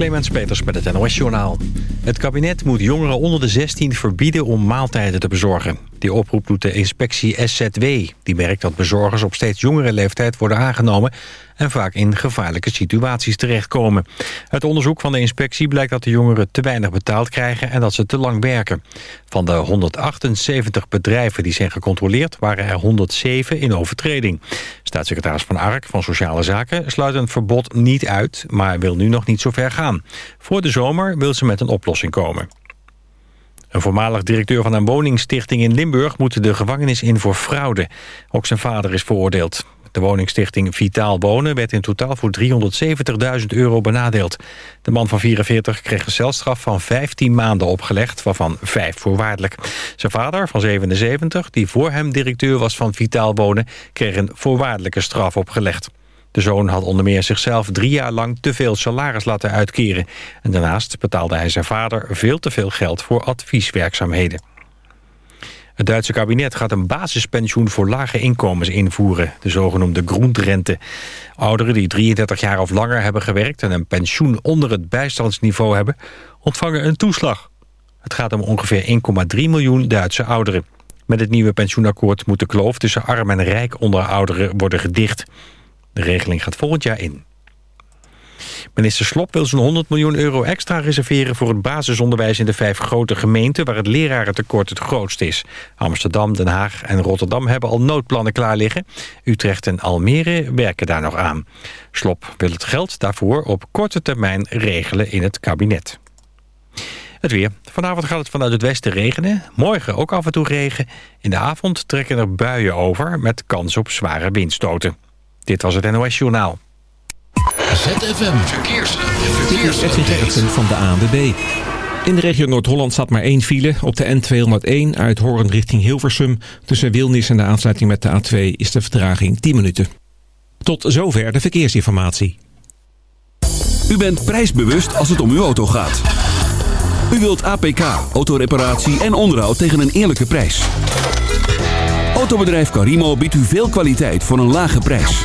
Clemens Peters met het NOS Journaal. Het kabinet moet jongeren onder de 16 verbieden om maaltijden te bezorgen. Die oproep doet de inspectie SZW. Die merkt dat bezorgers op steeds jongere leeftijd worden aangenomen... en vaak in gevaarlijke situaties terechtkomen. Uit onderzoek van de inspectie blijkt dat de jongeren te weinig betaald krijgen... en dat ze te lang werken. Van de 178 bedrijven die zijn gecontroleerd... waren er 107 in overtreding. Staatssecretaris Van Ark van Sociale Zaken sluit een verbod niet uit... maar wil nu nog niet zo ver gaan. Voor de zomer wil ze met een oplossing komen. Een voormalig directeur van een woningstichting in Limburg... moet de gevangenis in voor fraude. Ook zijn vader is veroordeeld. De woningstichting Vitaal Wonen werd in totaal voor 370.000 euro benadeeld. De man van 44 kreeg een celstraf van 15 maanden opgelegd, waarvan 5 voorwaardelijk. Zijn vader van 77, die voor hem directeur was van Vitaal Wonen... kreeg een voorwaardelijke straf opgelegd. De zoon had onder meer zichzelf drie jaar lang te veel salaris laten uitkeren. En daarnaast betaalde hij zijn vader veel te veel geld voor advieswerkzaamheden. Het Duitse kabinet gaat een basispensioen voor lage inkomens invoeren, de zogenoemde groenrente. Ouderen die 33 jaar of langer hebben gewerkt en een pensioen onder het bijstandsniveau hebben, ontvangen een toeslag. Het gaat om ongeveer 1,3 miljoen Duitse ouderen. Met het nieuwe pensioenakkoord moet de kloof tussen arm en rijk onder ouderen worden gedicht. De regeling gaat volgend jaar in. Minister Slop wil zo'n 100 miljoen euro extra reserveren... voor het basisonderwijs in de vijf grote gemeenten... waar het lerarentekort het grootst is. Amsterdam, Den Haag en Rotterdam hebben al noodplannen klaar liggen. Utrecht en Almere werken daar nog aan. Slop wil het geld daarvoor op korte termijn regelen in het kabinet. Het weer. Vanavond gaat het vanuit het westen regenen. Morgen ook af en toe regen. In de avond trekken er buien over met kans op zware windstoten. Dit was het NOS Journaal. ZFM Verkeers. Van de ANWB. In de regio Noord-Holland staat maar één file. Op de N201 uit Hoorn richting Hilversum. Tussen Wilnis en de aansluiting met de A2 is de vertraging 10 minuten. Tot zover de verkeersinformatie. U bent prijsbewust als het om uw auto gaat. U wilt APK, autoreparatie en onderhoud tegen een eerlijke prijs. Autobedrijf Carimo biedt u veel kwaliteit voor een lage prijs.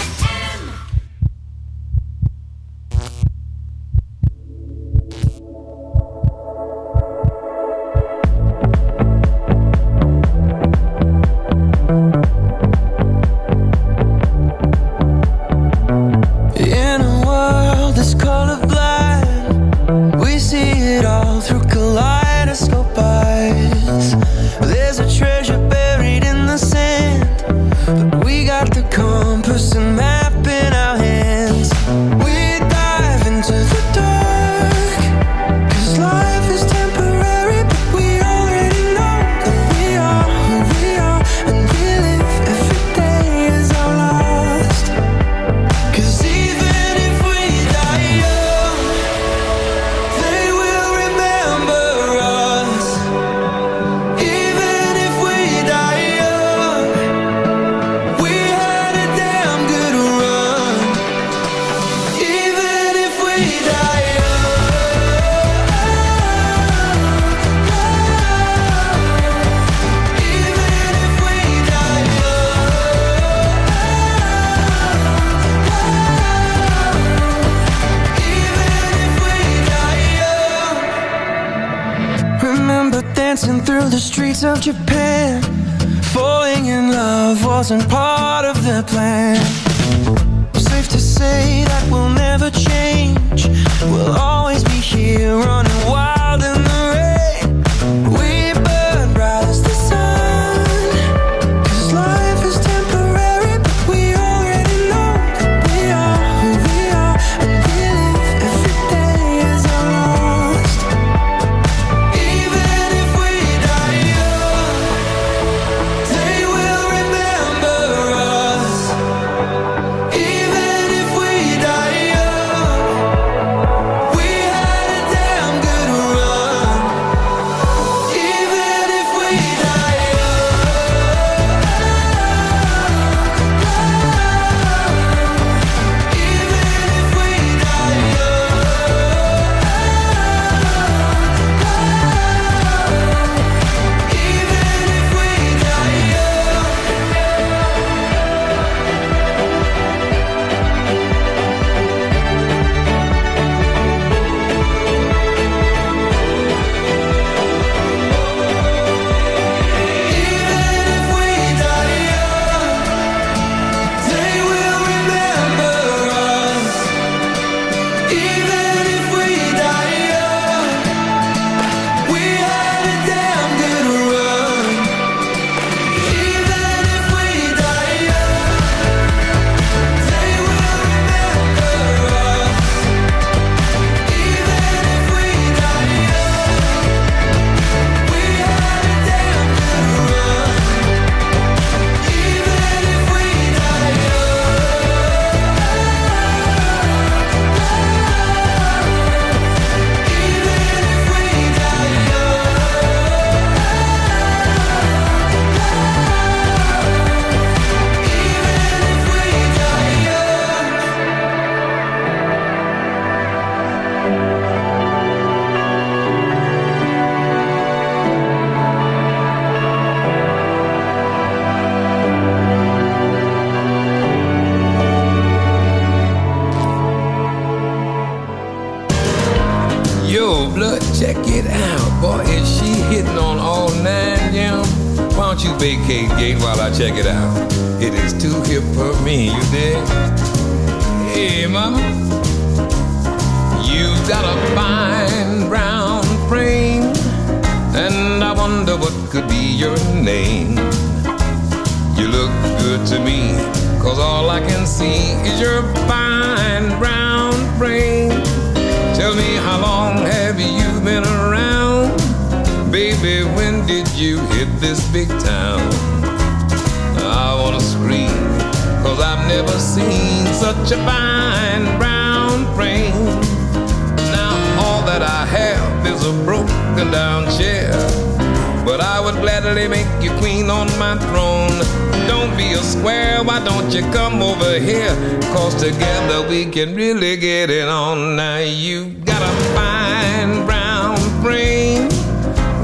we can really get it on. Now you got a fine brown brain.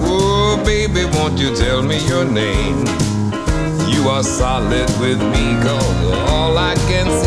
Oh, baby, won't you tell me your name? You are solid with me, cause all I can see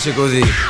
piace così.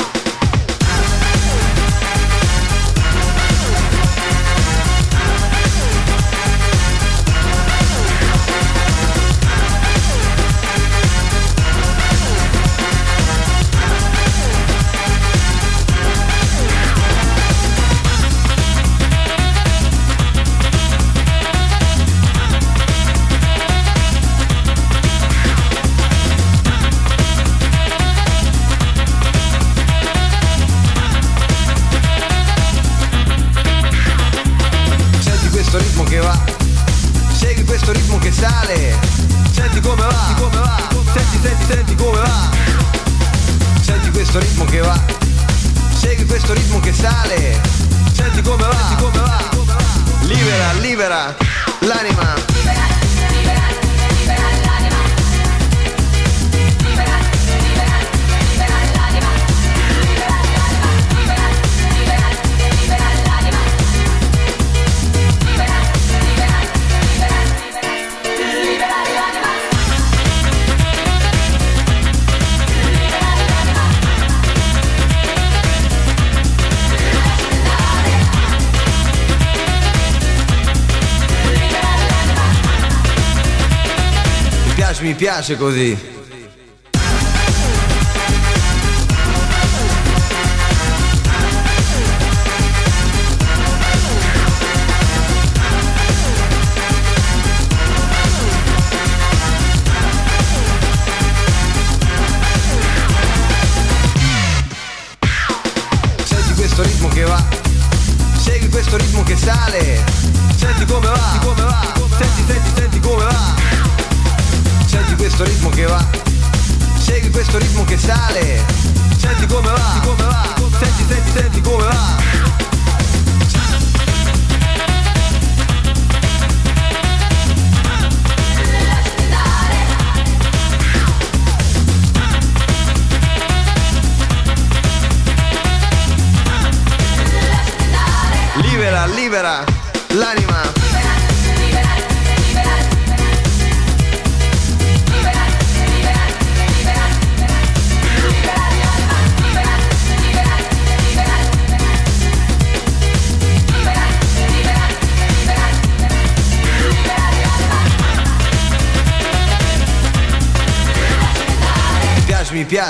piace così.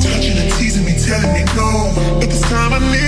Touching and teasing me, telling me no. But this time I need.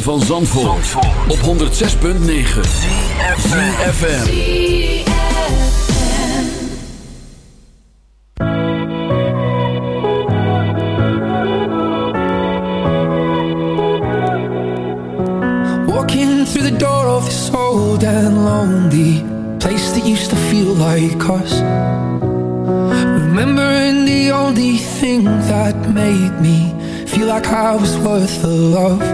van Zandvoort, op 106.9 CFFM Walking through the door of this old and lonely Place that used to feel like us. Remembering the only thing that made me Feel like I was worth the love.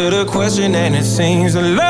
answer the question and it seems a lot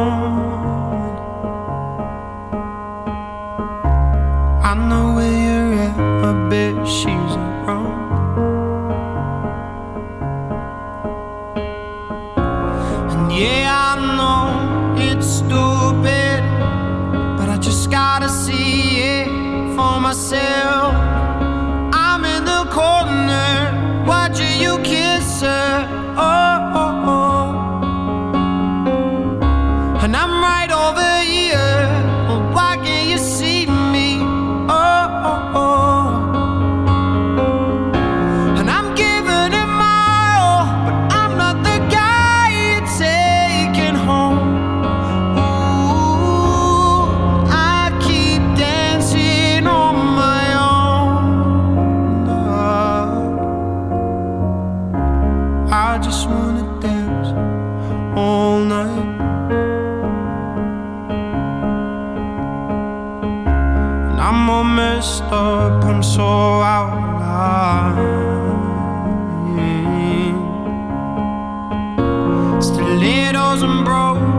and broke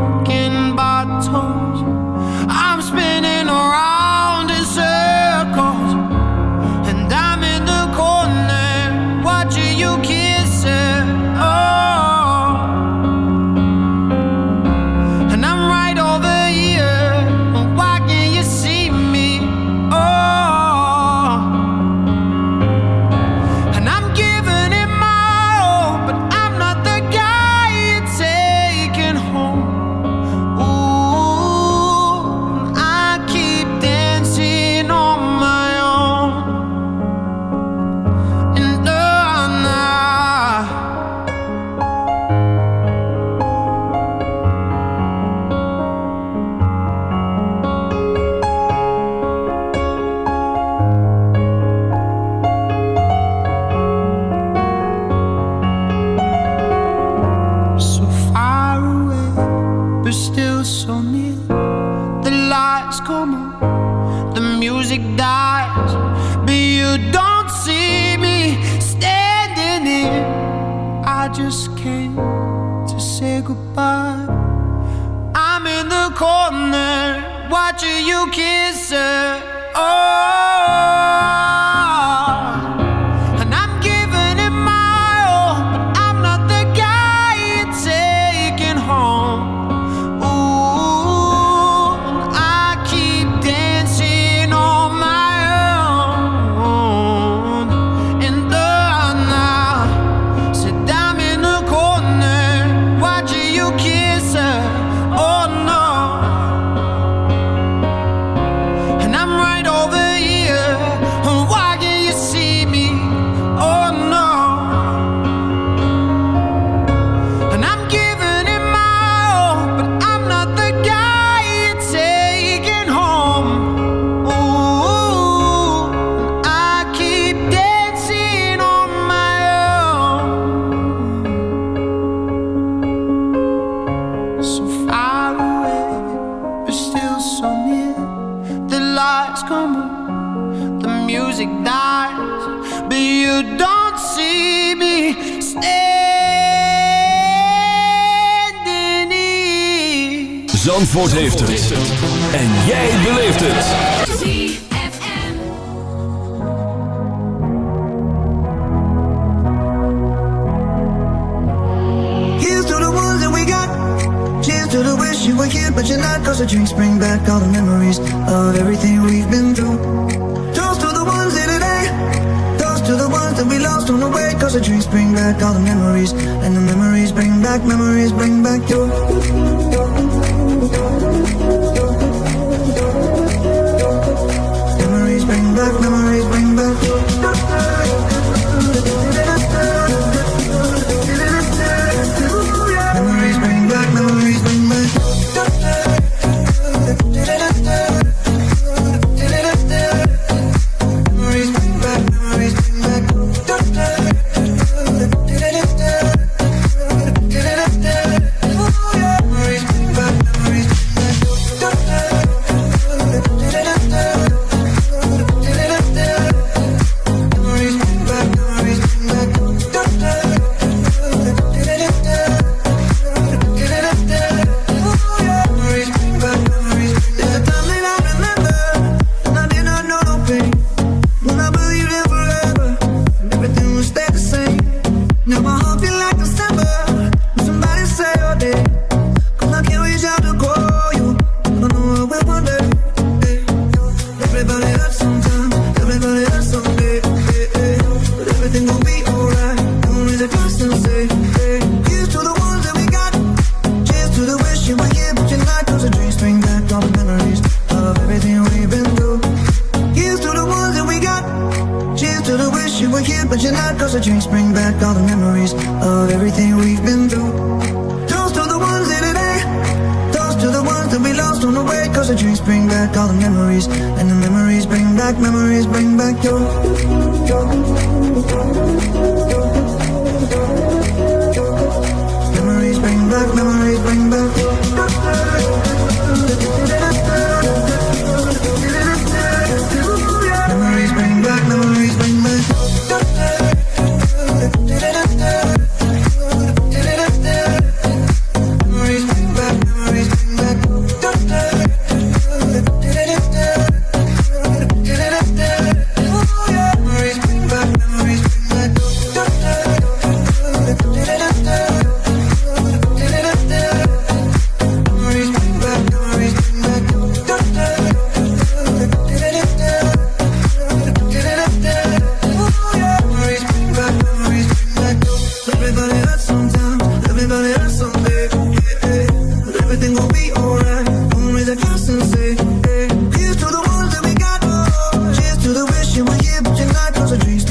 keep pushing like those trees,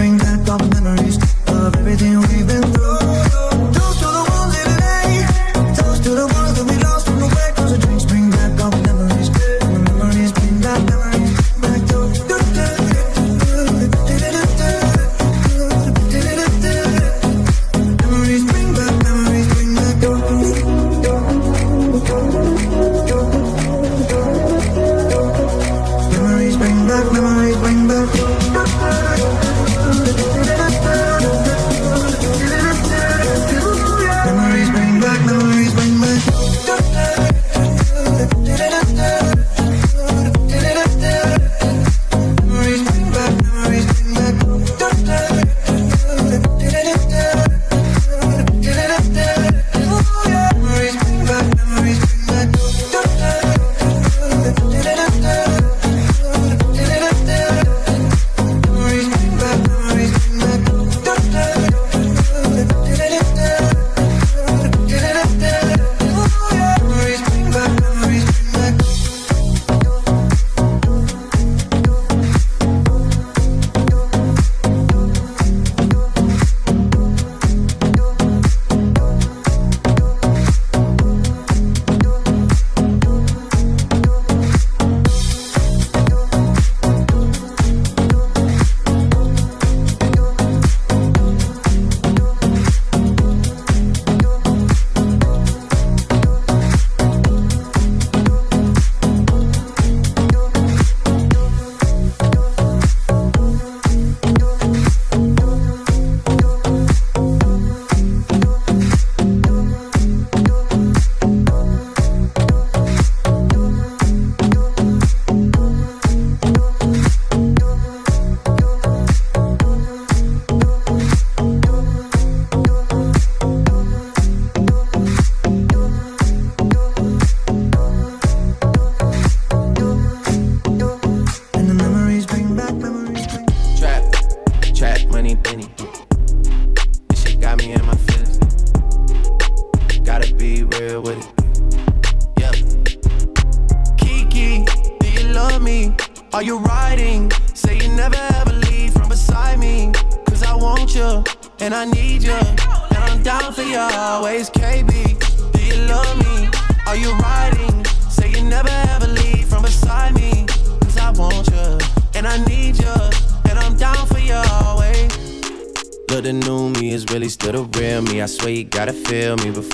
all memories of everything we've been through. Toast to the ones in today, toast to the ones.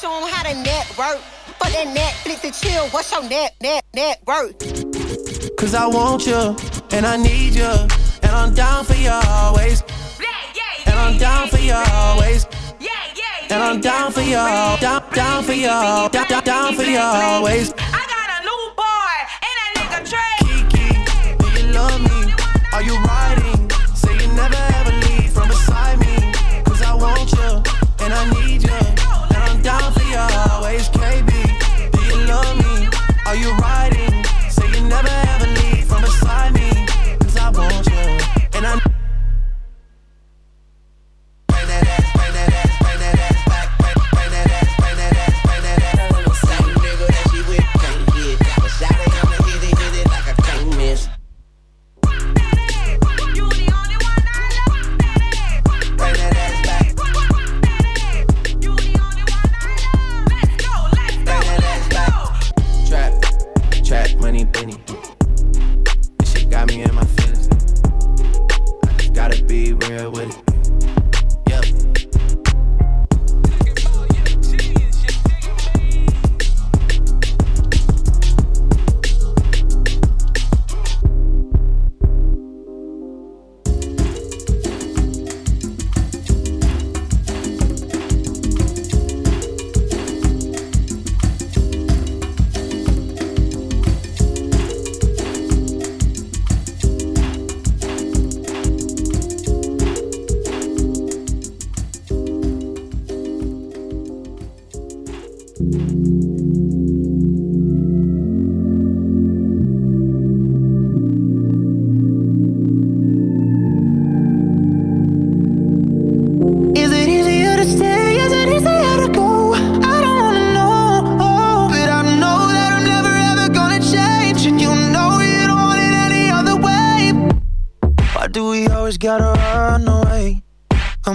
I show 'em how to network. But that Netflix and chill, what's your net, net, net worth? Cause I want you and I need you. And I'm down for you always. And I'm down for you always. And I'm down for you, down, down for you, down, down, down for you always.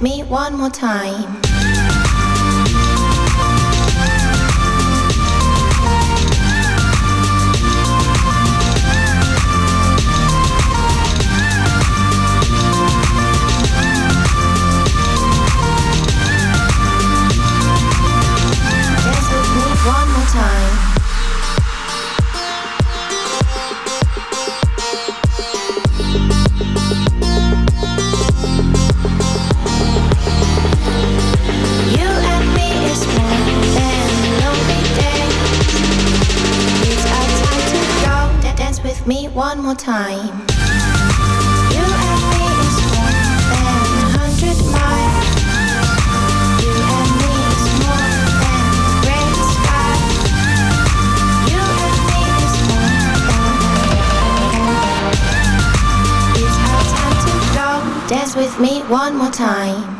me one more time. more time.